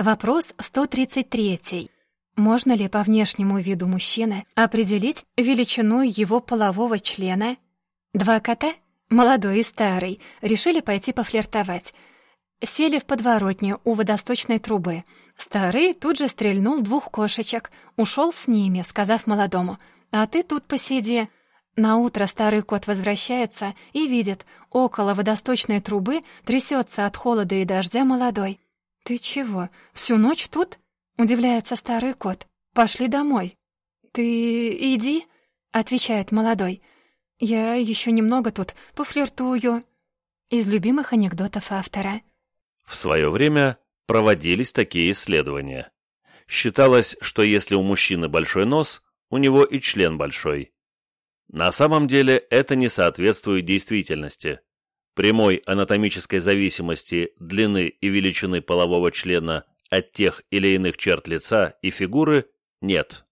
Вопрос 133. Можно ли по внешнему виду мужчины определить величину его полового члена? Два кота, молодой и старый, решили пойти пофлиртовать. Сели в подворотне у водосточной трубы. Старый тут же стрельнул двух кошечек, ушел с ними, сказав молодому, «А ты тут посиди». На утро старый кот возвращается и видит, около водосточной трубы трясется от холода и дождя молодой. «Ты чего, всю ночь тут?» — удивляется старый кот. «Пошли домой». «Ты иди», — отвечает молодой. «Я еще немного тут пофлиртую». Из любимых анекдотов автора. В свое время проводились такие исследования. Считалось, что если у мужчины большой нос, у него и член большой. На самом деле это не соответствует действительности. Прямой анатомической зависимости длины и величины полового члена от тех или иных черт лица и фигуры нет.